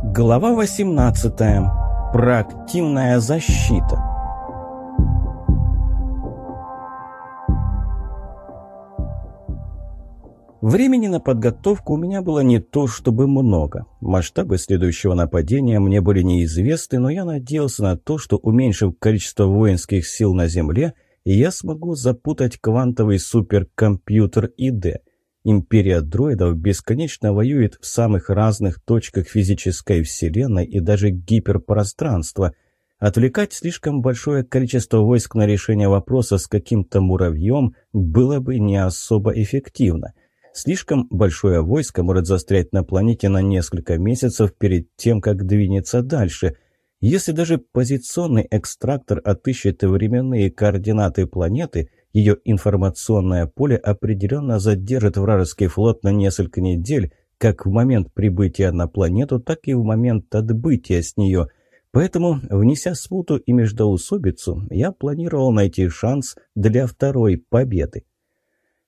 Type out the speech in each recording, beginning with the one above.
Глава 18. Проактивная защита. Времени на подготовку у меня было не то чтобы много. Масштабы следующего нападения мне были неизвестны, но я надеялся на то, что уменьшив количество воинских сил на Земле, я смогу запутать квантовый суперкомпьютер ИД. Империя дроидов бесконечно воюет в самых разных точках физической вселенной и даже гиперпространства. Отвлекать слишком большое количество войск на решение вопроса с каким-то муравьем было бы не особо эффективно. Слишком большое войско может застрять на планете на несколько месяцев перед тем, как двинется дальше. Если даже позиционный экстрактор отыщет временные координаты планеты, ее информационное поле определенно задержит вражеский флот на несколько недель, как в момент прибытия на планету, так и в момент отбытия с нее. Поэтому, внеся смуту и междоусобицу, я планировал найти шанс для второй победы.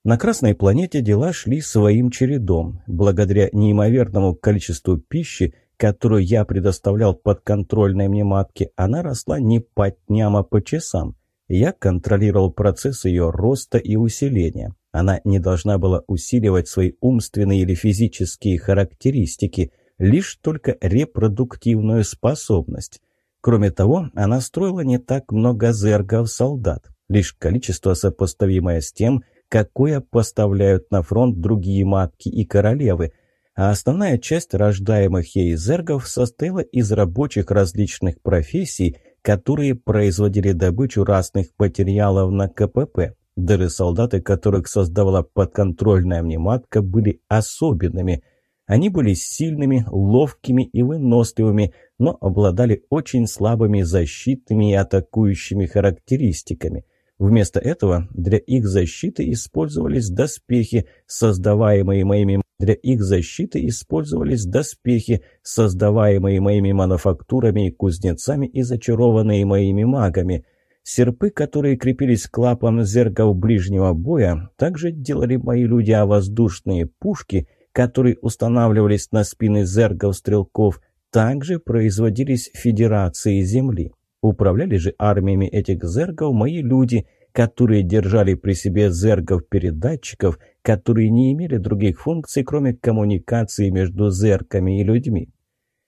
На Красной планете дела шли своим чередом. Благодаря неимоверному количеству пищи, которую я предоставлял подконтрольной мне матке, она росла не по дням, а по часам. Я контролировал процесс ее роста и усиления. Она не должна была усиливать свои умственные или физические характеристики, лишь только репродуктивную способность. Кроме того, она строила не так много зергов-солдат, лишь количество сопоставимое с тем, какое поставляют на фронт другие матки и королевы, а основная часть рождаемых ей зергов состояла из рабочих различных профессий, которые производили добычу разных материалов на КПП. Даже солдаты, которых создавала подконтрольная мне были особенными. Они были сильными, ловкими и выносливыми, но обладали очень слабыми защитными и атакующими характеристиками. Вместо этого для их защиты использовались доспехи, создаваемые моими для их защиты использовались доспехи, создаваемые моими мануфактурами и кузнецами и зачарованные моими магами. Серпы, которые крепились к лапам зергов ближнего боя, также делали мои люди, а воздушные пушки, которые устанавливались на спины зергов-стрелков, также производились Федерацией Земли. Управляли же армиями этих зергов мои люди, которые держали при себе зергов-передатчиков, которые не имели других функций, кроме коммуникации между зерками и людьми.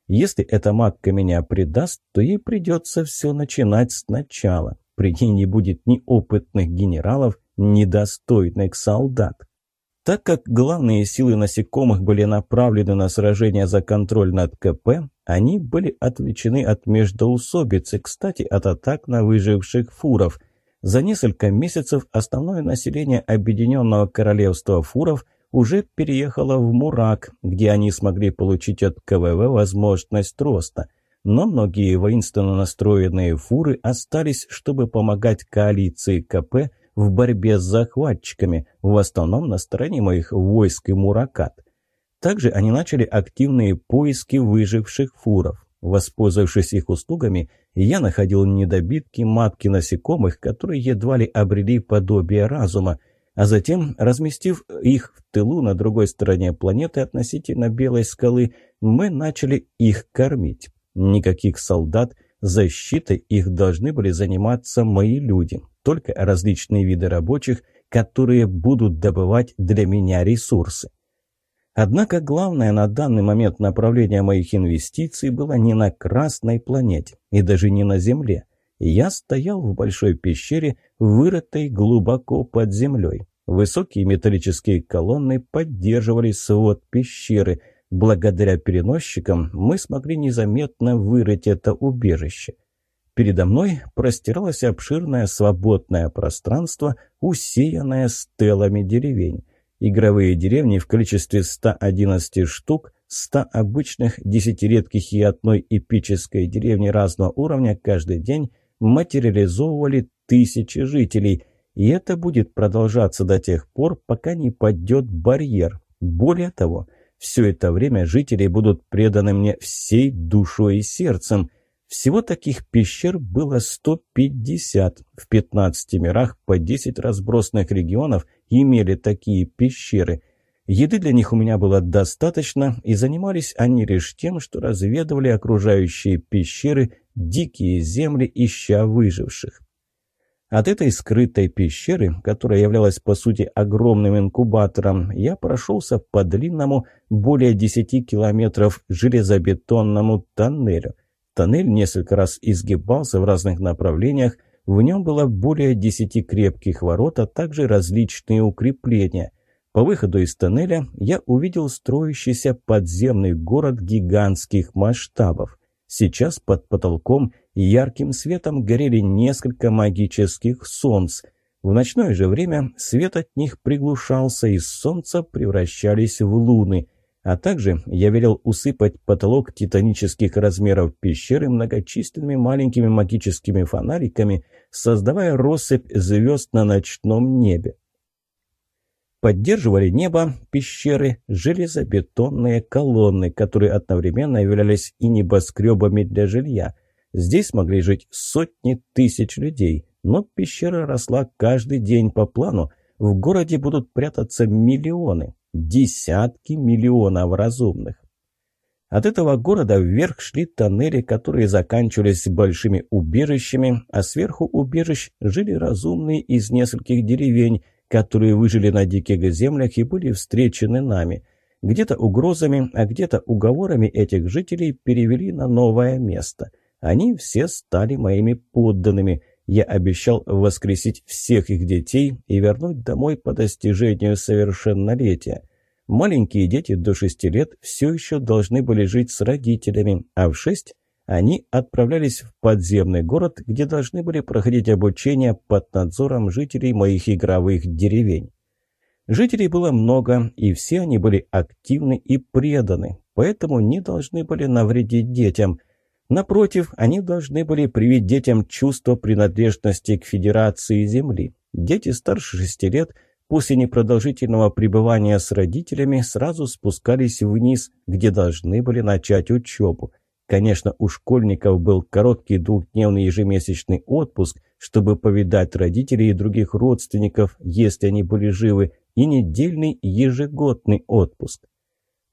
Если эта матка меня предаст, то ей придется все начинать сначала. При ней не будет ни опытных генералов, ни достойных солдат. Так как главные силы насекомых были направлены на сражение за контроль над КП, они были отвлечены от междоусобицы, кстати, от атак на выживших фуров. За несколько месяцев основное население Объединенного Королевства фуров уже переехало в Мурак, где они смогли получить от КВВ возможность роста. Но многие воинственно настроенные фуры остались, чтобы помогать коалиции КП – в борьбе с захватчиками, в основном на стороне моих войск и муракат. Также они начали активные поиски выживших фуров. Воспользовавшись их услугами, я находил недобитки матки насекомых, которые едва ли обрели подобие разума, а затем, разместив их в тылу на другой стороне планеты относительно Белой скалы, мы начали их кормить. Никаких солдат, защитой их должны были заниматься мои люди только различные виды рабочих, которые будут добывать для меня ресурсы. Однако главное на данный момент направление моих инвестиций было не на Красной планете и даже не на Земле. Я стоял в большой пещере, вырытой глубоко под землей. Высокие металлические колонны поддерживали свод пещеры. Благодаря переносчикам мы смогли незаметно вырыть это убежище. Передо мной простиралось обширное свободное пространство, усеянное стелами деревень. Игровые деревни в количестве 111 штук, 100 обычных, 10 редких и одной эпической деревни разного уровня каждый день материализовывали тысячи жителей. И это будет продолжаться до тех пор, пока не падет барьер. Более того, все это время жители будут преданы мне всей душой и сердцем – всего таких пещер было 150. В 15 мирах по 10 разбросанных регионов имели такие пещеры. Еды для них у меня было достаточно, и занимались они лишь тем, что разведывали окружающие пещеры, дикие земли, ища выживших. От этой скрытой пещеры, которая являлась по сути огромным инкубатором, я прошелся по длинному, более 10 километров железобетонному тоннелю. Тоннель несколько раз изгибался в разных направлениях, в нем было более 10 крепких ворот, а также различные укрепления – по выходу из тоннеля я увидел строящийся подземный город гигантских масштабов. Сейчас под потолком ярким светом горели несколько магических солнц. В ночное же время свет от них приглушался, и солнца превращались в луны. А также я велел усыпать потолок титанических размеров пещеры многочисленными маленькими магическими фонариками, создавая россыпь звезд на ночном небе. Поддерживали небо, пещеры, железобетонные колонны, которые одновременно являлись и небоскребами для жилья. Здесь могли жить сотни тысяч людей, но пещера росла каждый день по плану. В городе будут прятаться миллионы, десятки миллионов разумных. От этого города вверх шли тоннели, которые заканчивались большими убежищами, а сверху убежищ жили разумные из нескольких деревень, которые выжили на диких землях и были встречены нами. Где-то угрозами, а где-то уговорами этих жителей перевели на новое место. Они все стали моими подданными. Я обещал воскресить всех их детей и вернуть домой по достижению совершеннолетия. Маленькие дети до шести лет все еще должны были жить с родителями, а в шесть они отправлялись в подземный город, где должны были проходить обучение под надзором жителей моих игровых деревень. Жителей было много, и все они были активны и преданы, поэтому не должны были навредить детям. Напротив, они должны были привить детям чувство принадлежности к Федерации Земли. Дети старше шести лет после непродолжительного пребывания с родителями сразу спускались вниз, где должны были начать учебу. Конечно, у школьников был короткий двухдневный ежемесячный отпуск, чтобы повидать родителей и других родственников, если они были живы, и недельный ежегодный отпуск.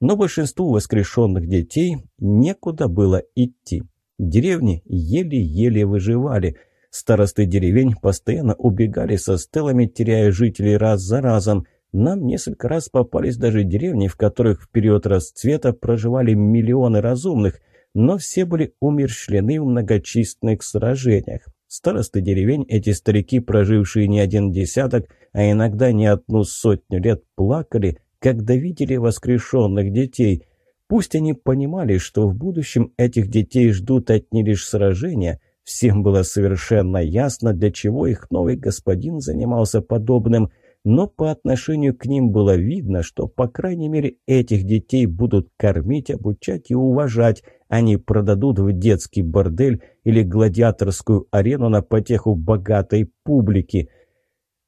Но большинству воскрешенных детей некуда было идти. Деревни еле-еле выживали. Старосты деревень постоянно убегали со стелами, теряя жителей раз за разом. Нам несколько раз попались даже деревни, в которых в период расцвета проживали миллионы разумных, но все были умерщвлены в многочисленных сражениях. Старосты деревень, эти старики, прожившие не один десяток, а иногда не одну сотню лет, плакали, когда видели воскрешенных детей. Пусть они понимали, что в будущем этих детей ждут одни лишь сражения, всем было совершенно ясно, для чего их новый господин занимался подобным – но по отношению к ним было видно, что, по крайней мере, этих детей будут кормить, обучать и уважать, они продадут в детский бордель или гладиаторскую арену на потеху богатой публики.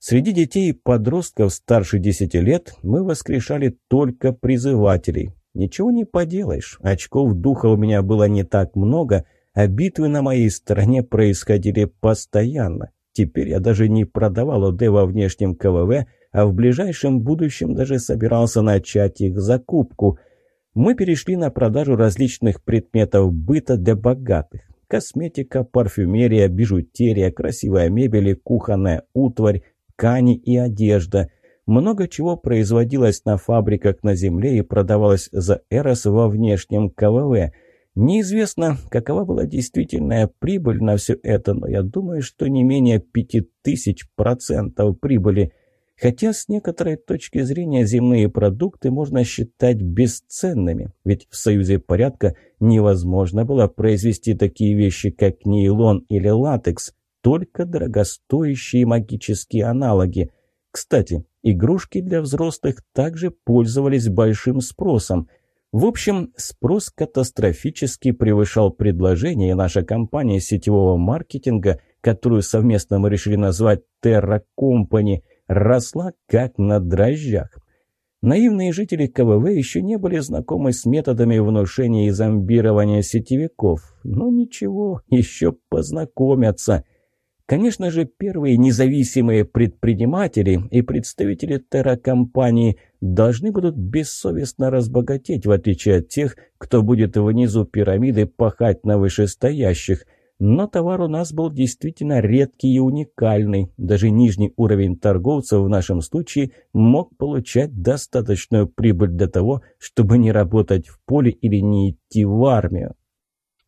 Среди детей и подростков старше 10 лет мы воскрешали только призывателей. Ничего не поделаешь, очков духа у меня было не так много, а битвы на моей стороне происходили постоянно. Теперь я даже не продавал ОД во внешнем КВВ, а в ближайшем будущем даже собирался начать их закупку. Мы перешли на продажу различных предметов быта для богатых. Косметика, парфюмерия, бижутерия, красивая мебель и кухонная утварь, ткани и одежда. Много чего производилось на фабриках на земле и продавалось за Эрос во внешнем КВВ – Неизвестно, какова была действительная прибыль на все это, но я думаю, что не менее пяти тысяч процентов прибыли. Хотя с некоторой точки зрения земные продукты можно считать бесценными, ведь в Союзе порядка невозможно было произвести такие вещи, как нейлон или латекс, только дорогостоящие магические аналоги. Кстати, игрушки для взрослых также пользовались большим спросом – в общем, спрос катастрофически превышал предложение, и наша компания сетевого маркетинга, которую совместно мы решили назвать Terra Company, росла как на дрожжах. Наивные жители КВВ еще не были знакомы с методами внушения и зомбирования сетевиков. Но ничего, еще познакомятся. Конечно же, первые независимые предприниматели и представители Терра-компании должны будут бессовестно разбогатеть, в отличие от тех, кто будет внизу пирамиды пахать на вышестоящих. Но товар у нас был действительно редкий и уникальный. Даже нижний уровень торговцев в нашем случае мог получать достаточную прибыль для того, чтобы не работать в поле или не идти в армию.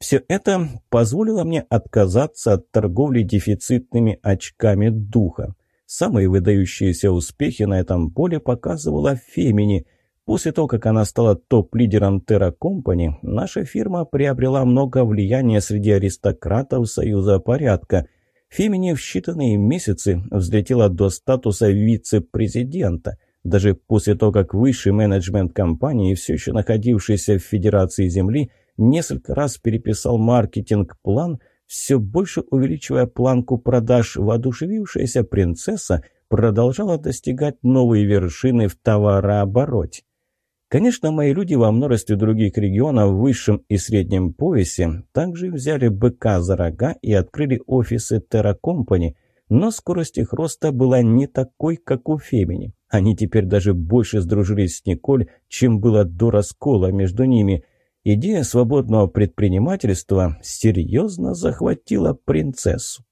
Все это позволило мне отказаться от торговли дефицитными очками духа. Самые выдающиеся успехи на этом поле показывала Фемини. После того, как она стала топ-лидером Terra Company, наша фирма приобрела много влияния среди аристократов Союза порядка. Фемини в считанные месяцы взлетела до статуса вице-президента. Даже после того, как высший менеджмент компании, все еще находившийся в Федерации Земли, несколько раз переписал маркетинг-план – все больше увеличивая планку продаж, воодушевившаяся принцесса продолжала достигать новые вершины в товарообороте. Конечно, мои люди во множестве других регионов в высшем и среднем поясе также взяли быка за рога и открыли офисы Terra но скорость их роста была не такой, как у Фемини. Они теперь даже больше сдружились с Николь, чем было до раскола между ними – Идея свободного предпринимательства серьезно захватила принцессу.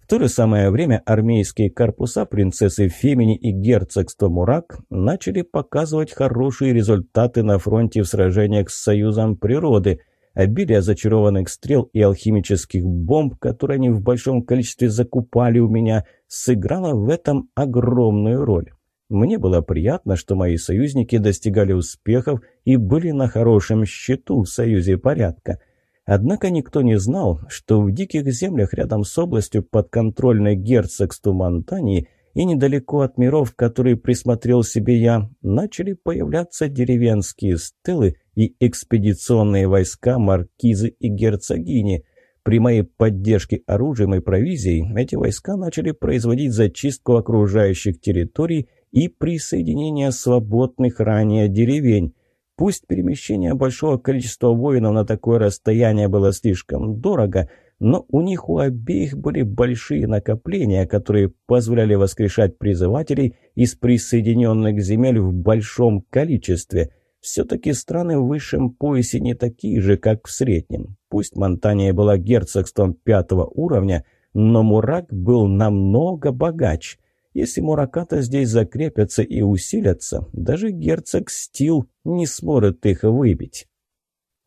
В то же самое время армейские корпуса принцессы Фемини и герцогства Мурак начали показывать хорошие результаты на фронте в сражениях с Союзом природы. Обилие зачарованных стрел и алхимических бомб, которые они в большом количестве закупали у меня, сыграло в этом огромную роль. Мне было приятно, что мои союзники достигали успехов и были на хорошем счету в Союзе порядка. Однако никто не знал, что в диких землях рядом с областью подконтрольной герцогству Монтании и недалеко от миров, которые присмотрел себе я, начали появляться деревенские стелы и экспедиционные войска маркизы и герцогини. При моей поддержке оружием и провизией эти войска начали производить зачистку окружающих территорий и присоединение свободных ранее деревень. Пусть перемещение большого количества воинов на такое расстояние было слишком дорого, но у них у обеих были большие накопления, которые позволяли воскрешать призывателей из присоединенных земель в большом количестве. Все-таки страны в высшем поясе не такие же, как в среднем. Пусть Монтания была герцогством пятого уровня, но Мурак был намного богаче. Если Мураката здесь закрепятся и усилятся, даже герцог Стил не сможет их выбить.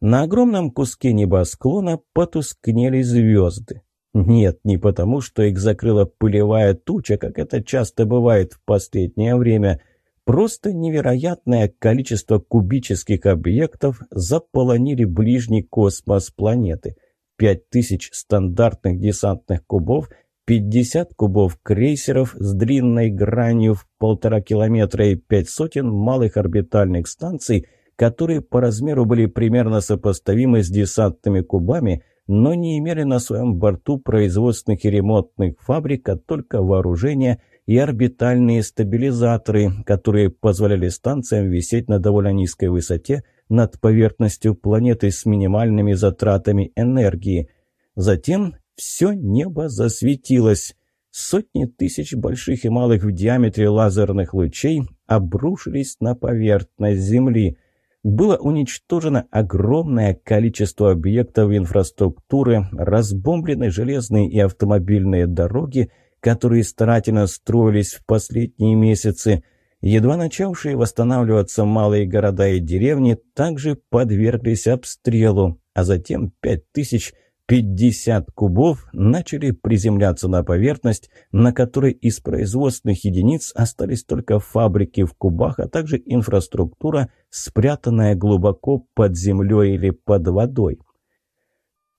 На огромном куске небосклона потускнели звезды. Нет, не потому, что их закрыла пылевая туча, как это часто бывает в последнее время. Просто невероятное количество кубических объектов заполонили ближний космос планеты. Пять тысяч стандартных десантных кубов – 50 кубов крейсеров с длинной гранью в полтора километра и пять сотен малых орбитальных станций, которые по размеру были примерно сопоставимы с десантными кубами, но не имели на своем борту производственных и ремонтных фабрик, а только вооружения и орбитальные стабилизаторы, которые позволяли станциям висеть на довольно низкой высоте над поверхностью планеты с минимальными затратами энергии. Затем все небо засветилось. Сотни тысяч больших и малых в диаметре лазерных лучей обрушились на поверхность Земли. Было уничтожено огромное количество объектов инфраструктуры, разбомблены железные и автомобильные дороги, которые старательно строились в последние месяцы. Едва начавшие восстанавливаться малые города и деревни также подверглись обстрелу, а затем пять тысяч 50 кубов начали приземляться на поверхность, на которой из производственных единиц остались только фабрики в кубах, а также инфраструктура, спрятанная глубоко под землей или под водой.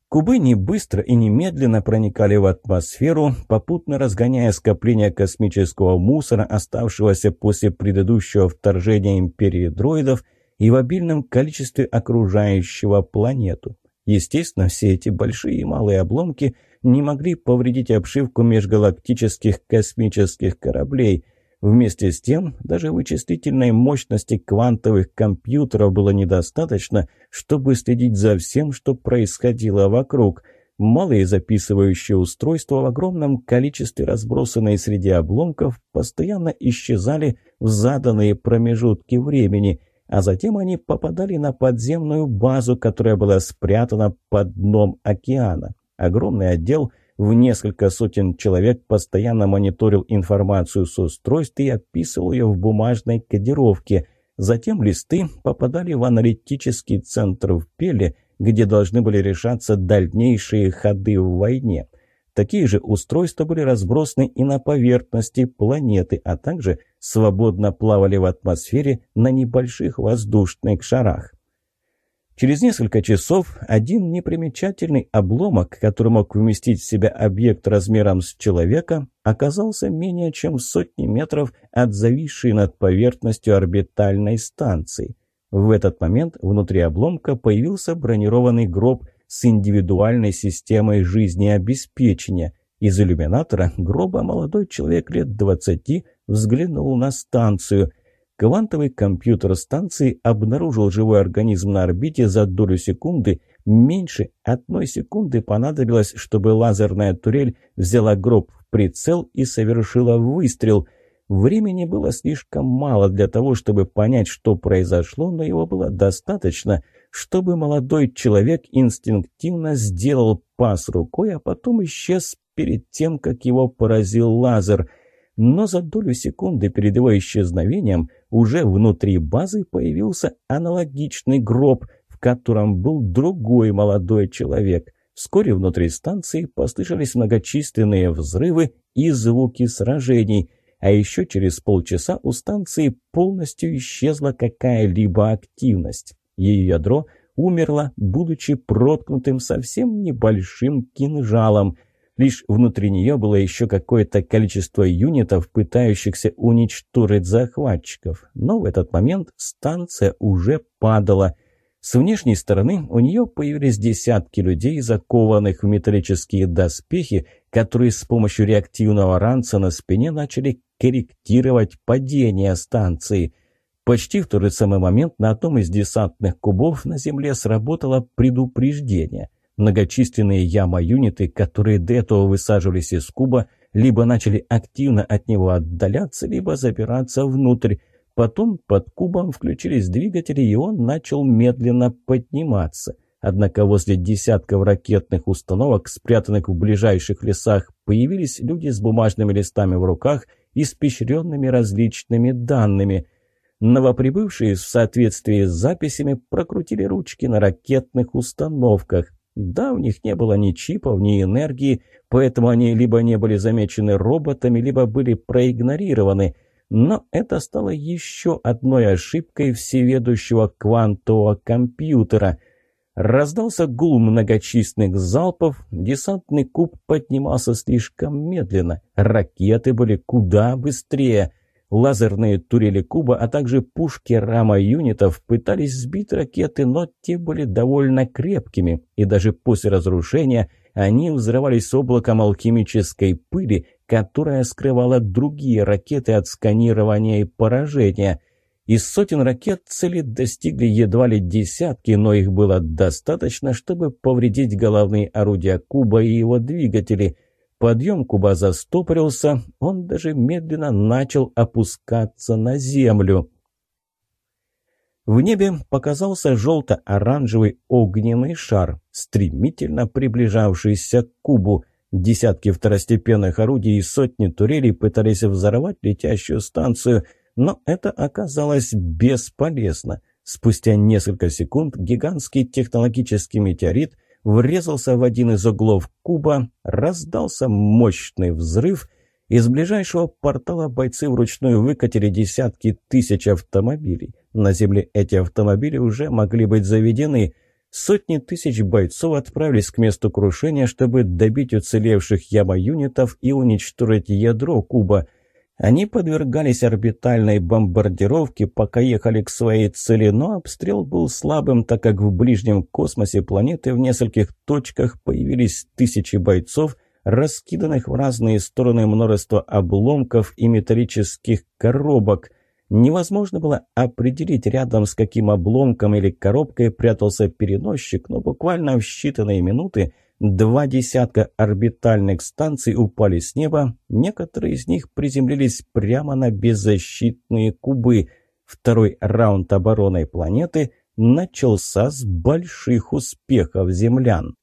Кубы не быстро и немедленно проникали в атмосферу, попутно разгоняя скопление космического мусора, оставшегося после предыдущего вторжения империи дроидов и в обильном количестве окружающего планету. Естественно, все эти большие и малые обломки не могли повредить обшивку межгалактических космических кораблей. Вместе с тем, даже вычислительной мощности квантовых компьютеров было недостаточно, чтобы следить за всем, что происходило вокруг. Малые записывающие устройства в огромном количестве, разбросанные среди обломков, постоянно исчезали в заданные промежутки времени, а затем они попадали на подземную базу, которая была спрятана под дном океана. Огромный отдел в несколько сотен человек постоянно мониторил информацию с устройств и описывал ее в бумажной кодировке. Затем листы попадали в аналитический центр в Пеле – где должны были решаться дальнейшие ходы в войне. Такие же устройства были разбросаны и на поверхности планеты, а также свободно плавали в атмосфере на небольших воздушных шарах. Через несколько часов один непримечательный обломок, который мог вместить в себя объект размером с человека, оказался менее чем в сотни метров от зависшей над поверхностью орбитальной станции – в этот момент внутри обломка появился бронированный гроб с индивидуальной системой жизнеобеспечения. Из иллюминатора гроба молодой человек лет 20 взглянул на станцию. Квантовый компьютер станции обнаружил живой организм на орбите за долю секунды. Меньше одной секунды понадобилось, чтобы лазерная турель взяла гроб в прицел и совершила выстрел – Времени было слишком мало для того, чтобы понять, что произошло, но его было достаточно, чтобы молодой человек инстинктивно сделал пас рукой, а потом исчез перед тем, как его поразил лазер. Но за долю секунды перед его исчезновением уже внутри базы появился аналогичный гроб, в котором был другой молодой человек. Вскоре внутри станции послышались многочисленные взрывы и звуки сражений – а еще через полчаса у станции полностью исчезла какая-либо активность. Ее ядро умерло, будучи проткнутым совсем небольшим кинжалом. Лишь внутри нее было еще какое-то количество юнитов, пытающихся уничтожить захватчиков. Но в этот момент станция уже падала – с внешней стороны у нее появились десятки людей, закованных в металлические доспехи, которые с помощью реактивного ранца на спине начали корректировать падение станции. Почти в тот же самый момент на одном из десантных кубов на Земле сработало предупреждение. Многочисленные яма-юниты, которые до этого высаживались из куба, либо начали активно от него отдаляться, либо забираться внутрь, Потом под кубом включились двигатели, и он начал медленно подниматься. Однако возле десятков ракетных установок, спрятанных в ближайших лесах, появились люди с бумажными листами в руках, испещренными различными данными. Новоприбывшие в соответствии с записями прокрутили ручки на ракетных установках. Да, у них не было ни чипов, ни энергии, поэтому они либо не были замечены роботами, либо были проигнорированы – но это стало еще одной ошибкой всеведущего квантового компьютера. Раздался гул многочисленных залпов, десантный куб поднимался слишком медленно, ракеты были куда быстрее. Лазерные турели куба, а также пушки рама юнитов пытались сбить ракеты, но те были довольно крепкими, и даже после разрушения они взрывались облаком алхимической пыли, которая скрывала другие ракеты от сканирования и поражения. Из сотен ракет цели достигли едва ли десятки, но их было достаточно, чтобы повредить головные орудия Куба и его двигатели. Подъем Куба застопорился, он даже медленно начал опускаться на землю. В небе показался желто-оранжевый огненный шар, стремительно приближавшийся к Кубу – Десятки второстепенных орудий и сотни турелей пытались взорвать летящую станцию, но это оказалось бесполезно. Спустя несколько секунд гигантский технологический метеорит врезался в один из углов куба, раздался мощный взрыв. Из ближайшего портала бойцы вручную выкатили десятки тысяч автомобилей. На Земле эти автомобили уже могли быть заведены – Сотни тысяч бойцов отправились к месту крушения, чтобы добить уцелевших яма-юнитов и уничтожить ядро куба. Они подвергались орбитальной бомбардировке, пока ехали к своей цели, но обстрел был слабым, так как в ближнем космосе планеты в нескольких точках появились тысячи бойцов, раскиданных в разные стороны множество обломков и металлических коробок. Невозможно было определить, рядом с каким обломком или коробкой прятался переносчик, но буквально в считанные минуты Два десятка орбитальных станций упали с неба, некоторые из них приземлились прямо на беззащитные кубы. Второй раунд обороны планеты начался с больших успехов землян.